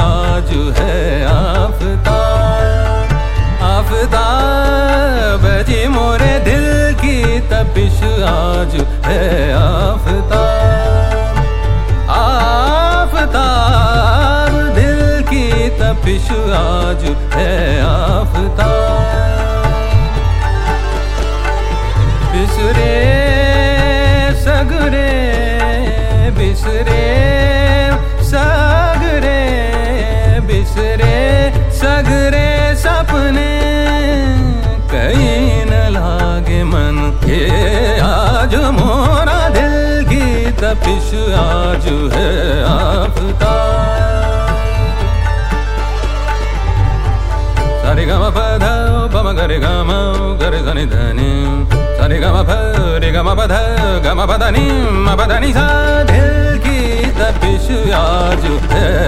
आज है आफताब आफताब जी मोरे दिल की तपिश आज है आफताब आफताब दिल की तपिश आज है आफताब बिसरे, सगरे, बिसरे। पिश आज है आपका। सारे गम धनि धनि सनि गम गरे गने धने। सारे गम फरे गम पध गम पधनी म पधनी सा दिल की तपिश आज है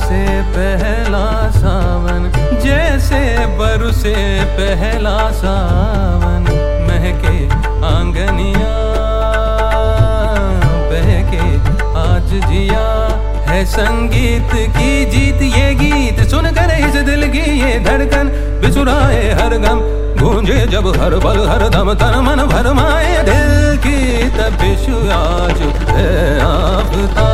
बरसे पहला सावन, जैसे बरसे पहला सावन। महके आंगनिया, बहके आज जिया है संगीत की जीत ये गीत। सुनकर इस दिल की ये धड़कन बिसुराए हर गम। गूंजे जब हर पल हर दम, तन मन भरमाए। दिल की तपिश आज है है